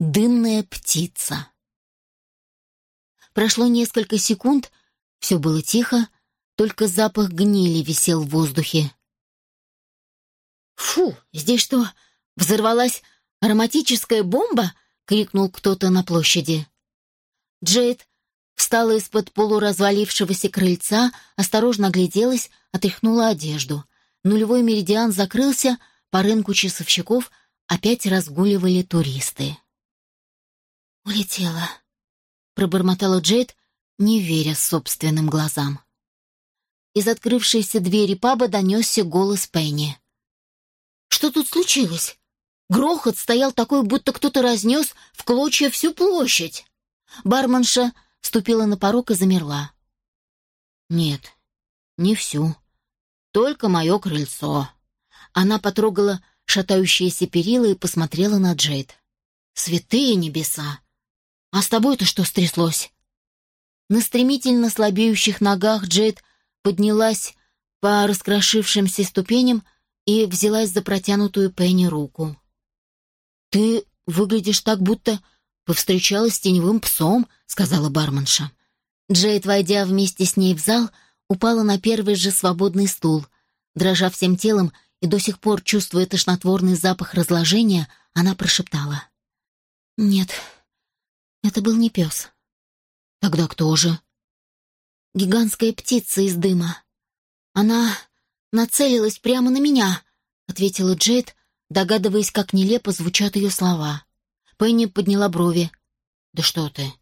Дымная птица. Прошло несколько секунд, все было тихо, только запах гнили висел в воздухе. «Фу, здесь что, взорвалась ароматическая бомба?» — крикнул кто-то на площади. Джейд встала из-под полуразвалившегося крыльца, осторожно огляделась, отряхнула одежду. Нулевой меридиан закрылся, по рынку часовщиков опять разгуливали туристы. «Улетела», — пробормотала Джейд, не веря собственным глазам. Из открывшейся двери паба донесся голос Пенни. «Что тут случилось? Грохот стоял такой, будто кто-то разнес в клочья всю площадь». Барменша ступила на порог и замерла. «Нет, не всю. Только мое крыльцо». Она потрогала шатающиеся перила и посмотрела на Джейд. «Святые небеса! А с тобой-то что стряслось?» На стремительно слабеющих ногах Джейд поднялась по раскрошившимся ступеням и взялась за протянутую Пенни руку. «Ты выглядишь так, будто повстречалась с теневым псом», — сказала барменша. Джейд, войдя вместе с ней в зал, упала на первый же свободный стул. Дрожа всем телом и до сих пор чувствуя тошнотворный запах разложения, она прошептала. «Нет, это был не пес». «Тогда кто же?» гигантская птица из дыма. Она нацелилась прямо на меня, ответила Джейд, догадываясь, как нелепо звучат ее слова. Пенни подняла брови. Да что ты?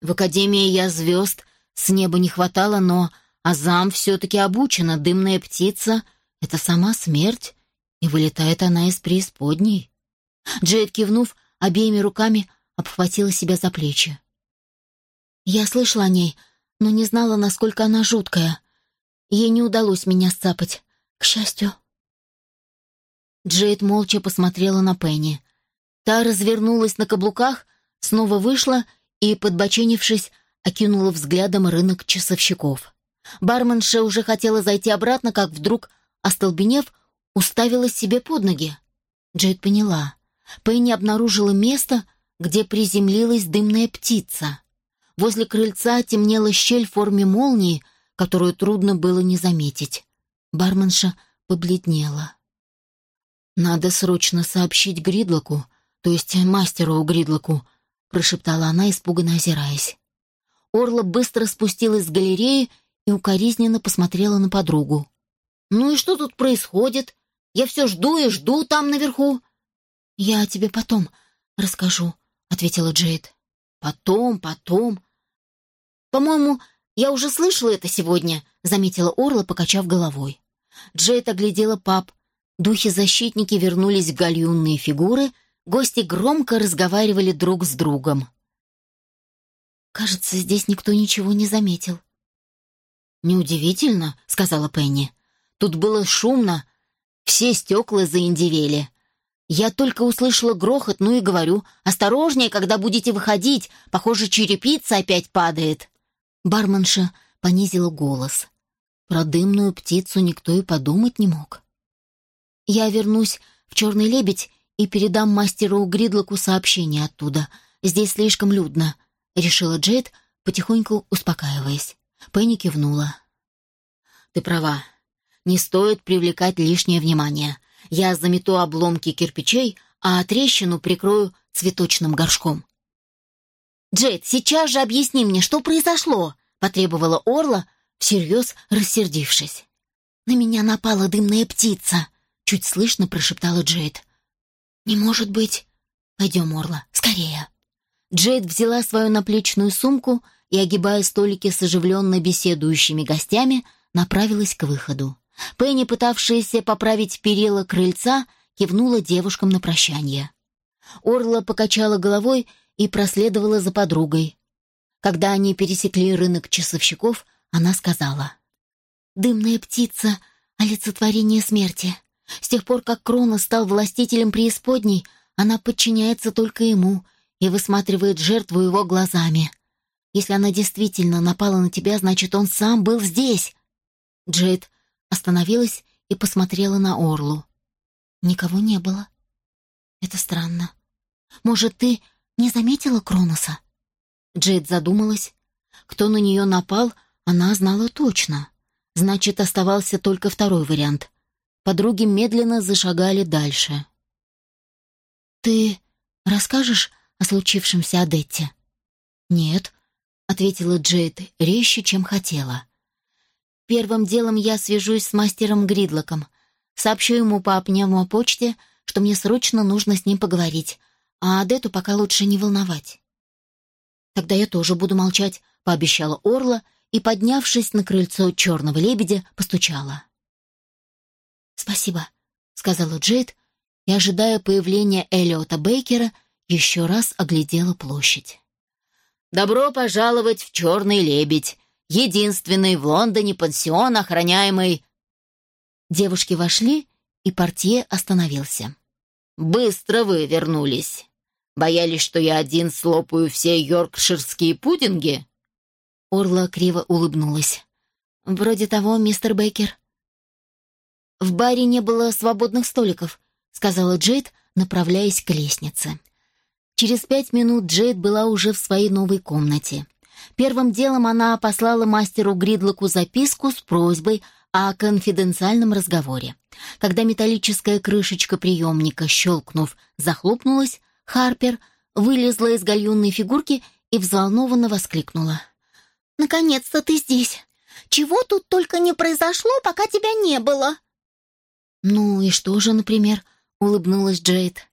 В Академии я звезд с неба не хватало, но Азам все-таки обучена. Дымная птица — это сама смерть, и вылетает она из преисподней. Джейд, кивнув, обеими руками обхватила себя за плечи. Я слышала о ней, но не знала, насколько она жуткая. Ей не удалось меня сцапать, к счастью. Джейд молча посмотрела на Пенни. Та развернулась на каблуках, снова вышла и, подбоченившись, окинула взглядом рынок часовщиков. Барменша уже хотела зайти обратно, как вдруг, остолбенев, уставилась себе под ноги. Джейд поняла. Пенни обнаружила место, где приземлилась дымная птица. Возле крыльца темнела щель в форме молнии, которую трудно было не заметить. Барменша побледнела. «Надо срочно сообщить Гридлоку, то есть мастеру Гридлоку», прошептала она, испуганно озираясь. Орла быстро спустилась с галереи и укоризненно посмотрела на подругу. «Ну и что тут происходит? Я все жду и жду там наверху». «Я тебе потом расскажу», — ответила Джейд. «Потом, потом. По-моему, я уже слышала это сегодня», — заметила Орла, покачав головой. Джейд оглядела пап. Духи-защитники вернулись в гальюнные фигуры, гости громко разговаривали друг с другом. «Кажется, здесь никто ничего не заметил». «Неудивительно», — сказала Пенни. «Тут было шумно, все стекла заиндевели. Я только услышала грохот, ну и говорю, осторожнее, когда будете выходить, похоже, черепица опять падает. Барменша понизила голос. Про дымную птицу никто и подумать не мог. Я вернусь в «Черный лебедь» и передам мастеру Гридлоку сообщение оттуда. Здесь слишком людно, — решила Джейд, потихоньку успокаиваясь. Пенни кивнула. «Ты права. Не стоит привлекать лишнее внимание. Я замету обломки кирпичей, а трещину прикрою цветочным горшком. «Джет, сейчас же объясни мне, что произошло!» — потребовала Орла, всерьез рассердившись. «На меня напала дымная птица!» — чуть слышно прошептала Джейд. «Не может быть!» «Пойдем, Орла, скорее!» Джейд взяла свою наплечную сумку и, огибая столики с оживленно беседующими гостями, направилась к выходу. Пенни, пытавшаяся поправить перила крыльца, кивнула девушкам на прощание. Орла покачала головой и проследовала за подругой. Когда они пересекли рынок часовщиков, она сказала. «Дымная птица — олицетворение смерти. С тех пор, как Крона стал властителем преисподней, она подчиняется только ему и высматривает жертву его глазами. Если она действительно напала на тебя, значит, он сам был здесь». Джейд остановилась и посмотрела на Орлу. Никого не было. Это странно. Может, ты не заметила Кроноса?» Джейд задумалась. Кто на нее напал, она знала точно. Значит, оставался только второй вариант. Подруги медленно зашагали дальше. «Ты расскажешь о случившемся Адетте?» «Нет», — ответила Джейд резче, чем хотела. «Первым делом я свяжусь с мастером Гридлоком. Сообщу ему по пневмопочте, что мне срочно нужно с ним поговорить, а Адетту пока лучше не волновать». «Тогда я тоже буду молчать», — пообещала Орла и, поднявшись на крыльцо черного лебедя, постучала. «Спасибо», — сказала Джейд, и, ожидая появления Эллиота Бейкера, еще раз оглядела площадь. «Добро пожаловать в «Черный лебедь», единственный в Лондоне пансион, охраняемый...» Девушки вошли, и портье остановился. «Быстро вы вернулись. Боялись, что я один слопаю все йоркширские пудинги?» Орла криво улыбнулась. «Вроде того, мистер Бейкер». «В баре не было свободных столиков», — сказала Джейд, направляясь к лестнице. Через пять минут Джейд была уже в своей новой комнате. Первым делом она послала мастеру Гридлоку записку с просьбой о конфиденциальном разговоре. Когда металлическая крышечка приемника, щелкнув, захлопнулась, Харпер вылезла из гальюнной фигурки и взволнованно воскликнула. Наконец-то ты здесь. Чего тут только не произошло, пока тебя не было?» «Ну и что же, например?» — улыбнулась Джейд.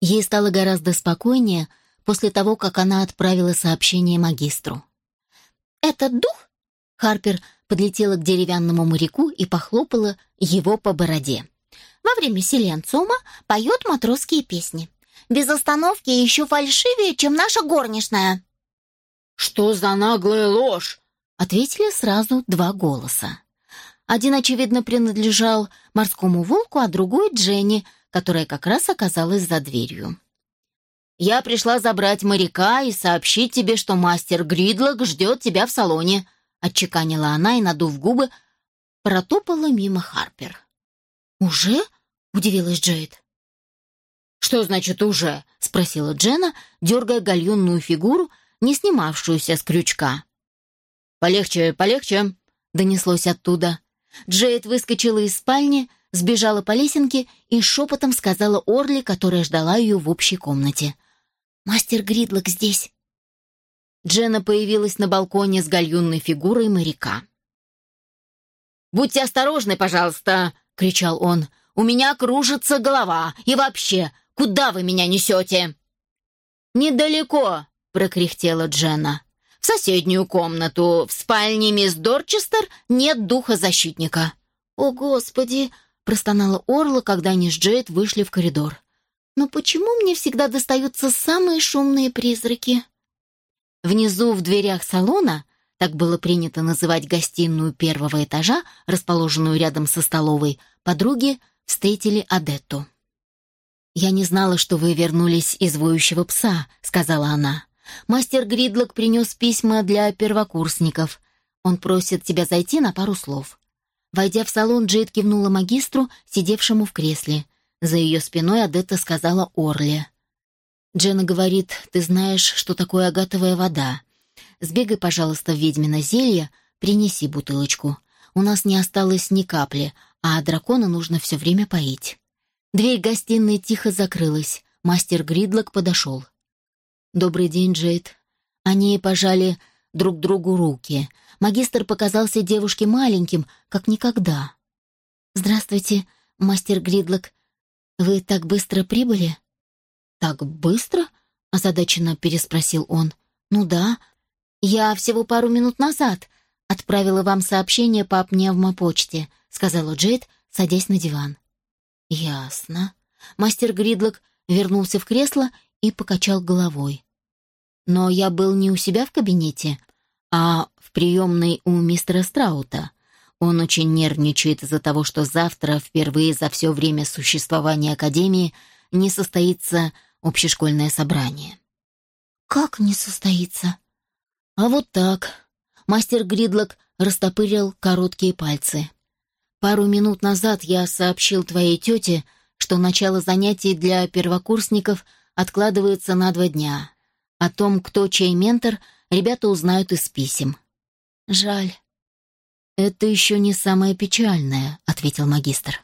Ей стало гораздо спокойнее после того, как она отправила сообщение магистру. «Этот дух?» — Харпер подлетела к деревянному моряку и похлопала его по бороде. «Во время селенциума поет матросские песни. Без остановки еще фальшивее, чем наша горничная». «Что за наглая ложь?» — ответили сразу два голоса. Один, очевидно, принадлежал морскому волку, а другой — Дженни, которая как раз оказалась за дверью. «Я пришла забрать моряка и сообщить тебе, что мастер Гридлок ждет тебя в салоне», — отчеканила она и, надув губы, протопала мимо Харпер. «Уже?» — удивилась Джейд. «Что значит «уже»?» — спросила Джена, дергая гальюнную фигуру, не снимавшуюся с крючка. «Полегче, полегче», — донеслось оттуда. Джейд выскочила из спальни, сбежала по лесенке и шепотом сказала Орли, которая ждала ее в общей комнате. «Мастер Гридлок здесь». Джена появилась на балконе с гальюнной фигурой моряка. «Будьте осторожны, пожалуйста!» — кричал он. «У меня кружится голова. И вообще, куда вы меня несете?» «Недалеко», прокряхтела Дженна. «В соседнюю комнату, в спальне мисс Дорчестер, нет духа защитника». «О, Господи!» — простонала Орла, когда они с Джейд вышли в коридор. «Но почему мне всегда достаются самые шумные призраки?» Внизу, в дверях салона, так было принято называть гостиную первого этажа, расположенную рядом со столовой, подруги встретили Адетту. «Я не знала, что вы вернулись из воющего пса», — сказала она. Мастер Гридлок принес письма для первокурсников. Он просит тебя зайти на пару слов. Войдя в салон, Джейд кивнула магистру, сидевшему в кресле. За ее спиной Адетта сказала Орле. «Джена говорит, ты знаешь, что такое агатовая вода. Сбегай, пожалуйста, в ведьмино зелье, принеси бутылочку. У нас не осталось ни капли, а дракона нужно все время поить». Дверь гостиной тихо закрылась. Мастер Гридлок подошел. «Добрый день, Джейд». Они пожали друг другу руки. Магистр показался девушке маленьким, как никогда. «Здравствуйте, мастер Гридлок. Вы так быстро прибыли?» «Так быстро?» — озадаченно переспросил он. «Ну да. Я всего пару минут назад отправила вам сообщение по пневмопочте», — сказала Джейд, садясь на диван. «Ясно». Мастер Гридлок вернулся в кресло и покачал головой. Но я был не у себя в кабинете, а в приемной у мистера Страута. Он очень нервничает из-за того, что завтра, впервые за все время существования Академии, не состоится общешкольное собрание. «Как не состоится?» «А вот так». Мастер Гридлок растопырил короткие пальцы. «Пару минут назад я сообщил твоей тете, что начало занятий для первокурсников откладывается на два дня. О том, кто чей ментор, ребята узнают из писем. Жаль. «Это еще не самое печальное», — ответил магистр.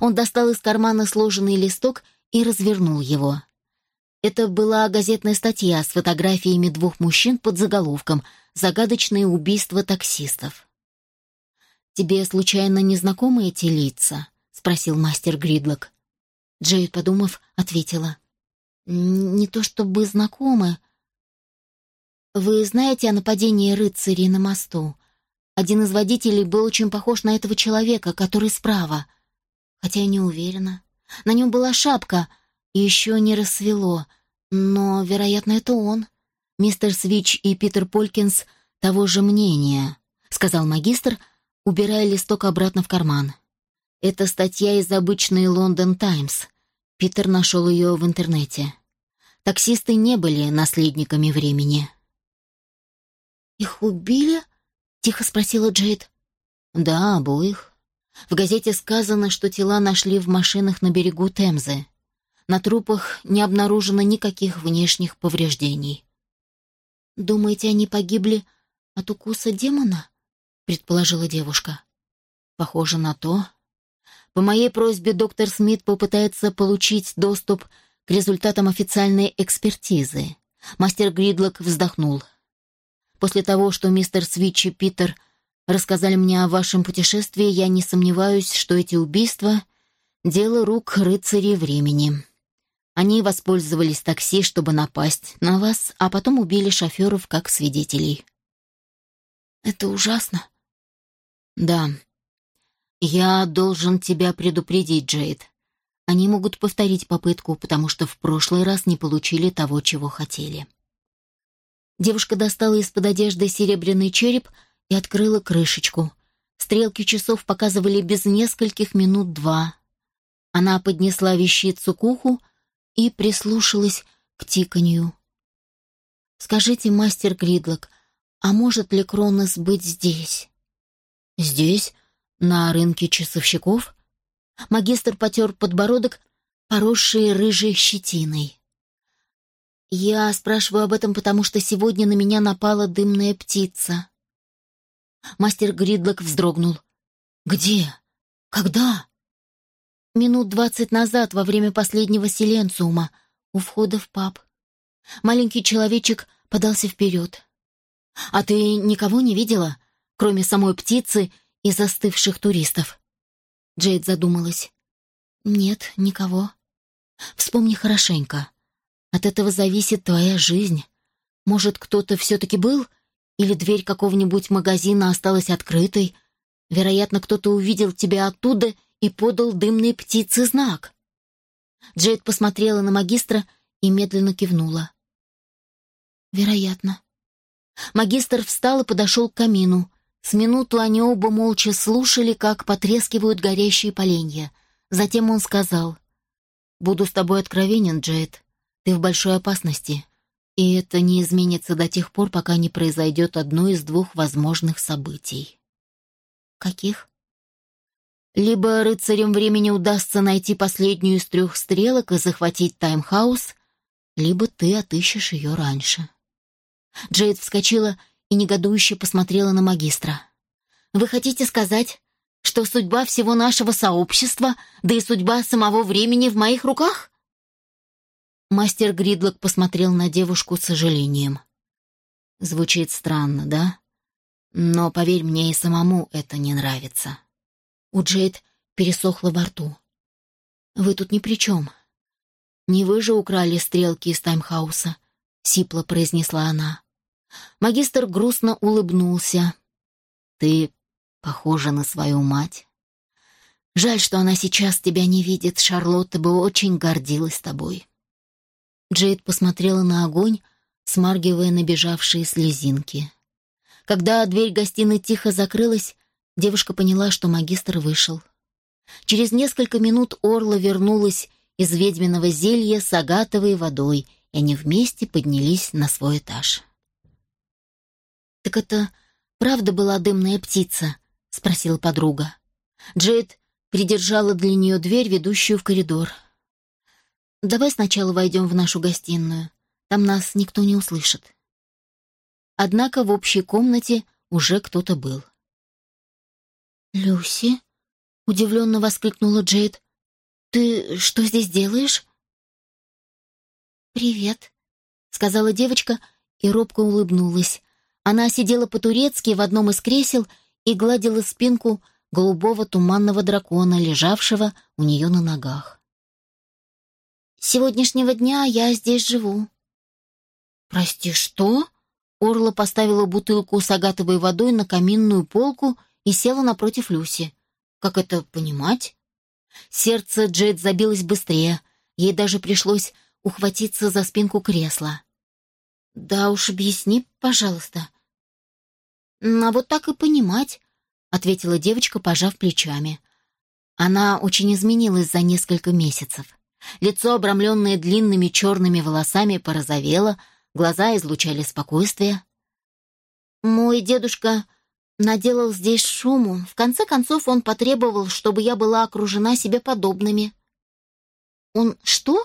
Он достал из кармана сложенный листок и развернул его. Это была газетная статья с фотографиями двух мужчин под заголовком «Загадочные убийства таксистов». «Тебе случайно не знакомы эти лица?» — спросил мастер Гридлок. Джейд, подумав, ответила. «Не то чтобы знакомы. Вы знаете о нападении рыцарей на мосту? Один из водителей был очень похож на этого человека, который справа. Хотя я не уверена. На нем была шапка, и еще не рассвело. Но, вероятно, это он. Мистер Свич и Питер Полькинс того же мнения, сказал магистр, убирая листок обратно в карман. Это статья из обычной Лондон Таймс. Питер нашел ее в интернете. Таксисты не были наследниками времени. «Их убили?» — тихо спросила Джейд. «Да, обоих. В газете сказано, что тела нашли в машинах на берегу Темзы. На трупах не обнаружено никаких внешних повреждений». «Думаете, они погибли от укуса демона?» — предположила девушка. «Похоже на то. По моей просьбе доктор Смит попытается получить доступ к результатам официальной экспертизы». Мастер Гридлок вздохнул. «После того, что мистер Свитч и Питер рассказали мне о вашем путешествии, я не сомневаюсь, что эти убийства — дело рук рыцарей времени. Они воспользовались такси, чтобы напасть на вас, а потом убили шоферов как свидетелей». «Это ужасно». «Да. Я должен тебя предупредить, Джейд. Они могут повторить попытку, потому что в прошлый раз не получили того, чего хотели». Девушка достала из-под одежды серебряный череп и открыла крышечку. Стрелки часов показывали без нескольких минут два. Она поднесла вещицу к уху и прислушалась к тиканью. «Скажите, мастер Гридлок, а может ли Кронос быть здесь?» «Здесь? На рынке часовщиков?» Магистр потер подбородок, поросший рыжей щетиной. «Я спрашиваю об этом, потому что сегодня на меня напала дымная птица». Мастер Гридлок вздрогнул. «Где? Когда?» «Минут двадцать назад, во время последнего селенциума, у входа в паб». Маленький человечек подался вперед. «А ты никого не видела, кроме самой птицы и застывших туристов?» Джейд задумалась. «Нет, никого. Вспомни хорошенько. От этого зависит твоя жизнь. Может, кто-то все-таки был?» Или дверь какого-нибудь магазина осталась открытой. Вероятно, кто-то увидел тебя оттуда и подал дымной птице знак. Джейд посмотрела на магистра и медленно кивнула. «Вероятно». Магистр встал и подошел к камину. С минуту они оба молча слушали, как потрескивают горящие поленья. Затем он сказал, «Буду с тобой откровенен, Джейд. Ты в большой опасности. И это не изменится до тех пор, пока не произойдет одно из двух возможных событий. Каких? Либо рыцарям времени удастся найти последнюю из трех стрелок и захватить таймхаус, либо ты отыщешь ее раньше. Джейд вскочила и негодующе посмотрела на магистра. «Вы хотите сказать, что судьба всего нашего сообщества, да и судьба самого времени в моих руках?» Мастер Гридлок посмотрел на девушку с сожалением. Звучит странно, да? Но, поверь мне, и самому это не нравится. У Джейд пересохло во рту. «Вы тут ни при чем. Не вы же украли стрелки из таймхауса», — сипло произнесла она. Магистр грустно улыбнулся. «Ты похожа на свою мать. Жаль, что она сейчас тебя не видит. Шарлотта бы очень гордилась тобой». Джейд посмотрела на огонь, смаргивая набежавшие слезинки. Когда дверь гостиной тихо закрылась, девушка поняла, что магистр вышел. Через несколько минут Орла вернулась из ведьминого зелья с агатовой водой, и они вместе поднялись на свой этаж. «Так это правда была дымная птица?» — спросила подруга. Джейд придержала для нее дверь, ведущую в коридор. Давай сначала войдем в нашу гостиную. Там нас никто не услышит». Однако в общей комнате уже кто-то был. «Люси?» — удивленно воскликнула Джейд. «Ты что здесь делаешь?» «Привет», — сказала девочка и робко улыбнулась. Она сидела по-турецки в одном из кресел и гладила спинку голубого туманного дракона, лежавшего у нее на ногах. «С сегодняшнего дня я здесь живу». «Прости, что?» Орла поставила бутылку с агатовой водой на каминную полку и села напротив Люси. «Как это понимать?» Сердце Джет забилось быстрее. Ей даже пришлось ухватиться за спинку кресла. «Да уж, объясни, пожалуйста». «А вот так и понимать», — ответила девочка, пожав плечами. Она очень изменилась за несколько месяцев. Лицо, обрамленное длинными черными волосами, порозовело, глаза излучали спокойствие. «Мой дедушка наделал здесь шуму. В конце концов, он потребовал, чтобы я была окружена себе подобными». «Он что?»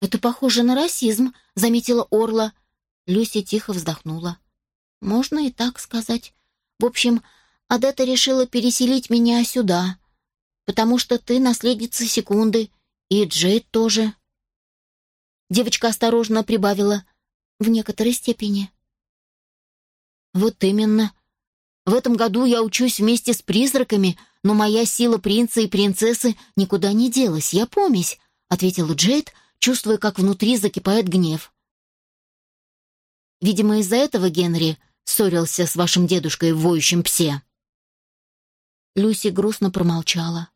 «Это похоже на расизм», — заметила Орла. Люси тихо вздохнула. «Можно и так сказать. В общем, Адетта решила переселить меня сюда, потому что ты наследница секунды, и Джейд тоже». Девочка осторожно прибавила. «В некоторой степени». «Вот именно. В этом году я учусь вместе с призраками, но моя сила принца и принцессы никуда не делась, я помесь», — ответила Джейд, чувствуя, как внутри закипает гнев. «Видимо, из-за этого Генри ссорился с вашим дедушкой в воющем псе». Люси грустно промолчала.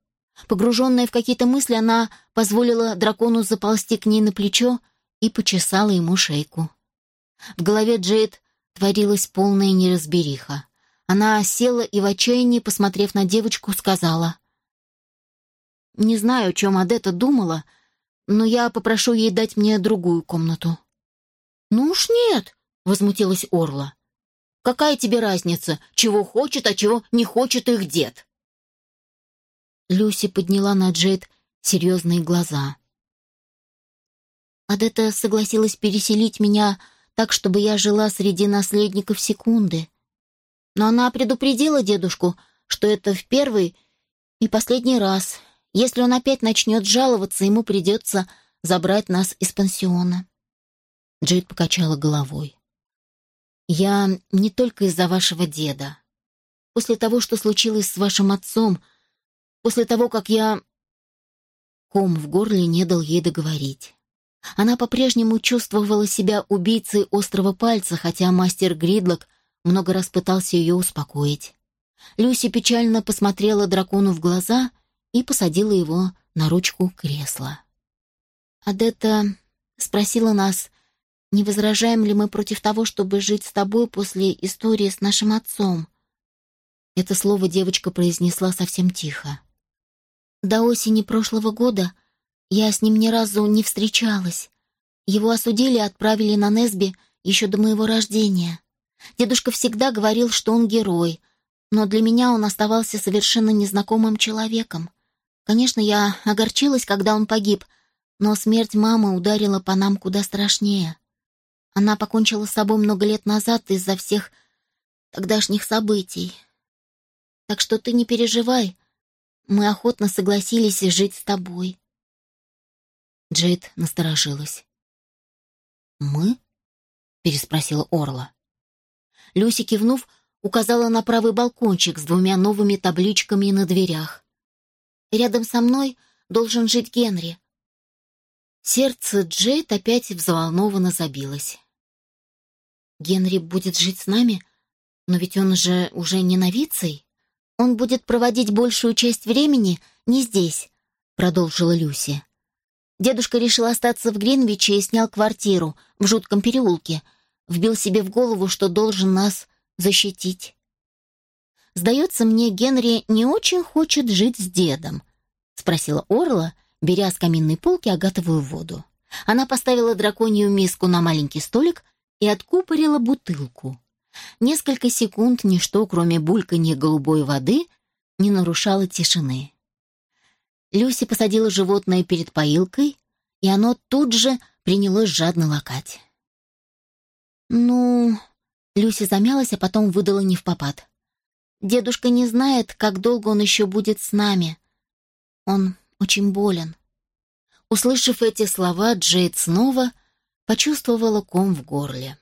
Погруженная в какие-то мысли, она позволила дракону заползти к ней на плечо и почесала ему шейку. В голове Джейд творилась полная неразбериха. Она села и в отчаянии, посмотрев на девочку, сказала. «Не знаю, о чем Адетта думала, но я попрошу ей дать мне другую комнату». «Ну уж нет», — возмутилась Орла. «Какая тебе разница, чего хочет, а чего не хочет их дед?» Люси подняла на Джейд серьезные глаза. Адетта согласилась переселить меня так, чтобы я жила среди наследников секунды. Но она предупредила дедушку, что это в первый и последний раз. Если он опять начнет жаловаться, ему придется забрать нас из пансиона. Джейд покачала головой. «Я не только из-за вашего деда. После того, что случилось с вашим отцом, После того, как я... Ком в горле не дал ей договорить. Она по-прежнему чувствовала себя убийцей острого пальца, хотя мастер Гридлок много раз пытался ее успокоить. Люси печально посмотрела дракону в глаза и посадила его на ручку кресла. «Адетта спросила нас, не возражаем ли мы против того, чтобы жить с тобой после истории с нашим отцом?» Это слово девочка произнесла совсем тихо. До осени прошлого года я с ним ни разу не встречалась. Его осудили и отправили на Несби еще до моего рождения. Дедушка всегда говорил, что он герой, но для меня он оставался совершенно незнакомым человеком. Конечно, я огорчилась, когда он погиб, но смерть мамы ударила по нам куда страшнее. Она покончила с собой много лет назад из-за всех тогдашних событий. Так что ты не переживай, мы охотно согласились жить с тобой. Джейд насторожилась. «Мы?» — переспросила Орла. Люси, кивнув, указала на правый балкончик с двумя новыми табличками на дверях. «Рядом со мной должен жить Генри». Сердце Джейд опять взволнованно забилось. «Генри будет жить с нами? Но ведь он же уже не новицей?» «Он будет проводить большую часть времени не здесь», — продолжила Люси. Дедушка решил остаться в Гринвиче и снял квартиру в жутком переулке. Вбил себе в голову, что должен нас защитить. «Сдается мне, Генри не очень хочет жить с дедом», — спросила Орла, беря с каминной полки агатовую воду. Она поставила драконью миску на маленький столик и откупорила бутылку. Несколько секунд ничто, кроме бульканья голубой воды, не нарушало тишины. Люси посадила животное перед поилкой, и оно тут же принялось жадно лакать. «Ну...» — Люся замялась, а потом выдала не в попад. «Дедушка не знает, как долго он еще будет с нами. Он очень болен». Услышав эти слова, Джейд снова почувствовала ком в горле.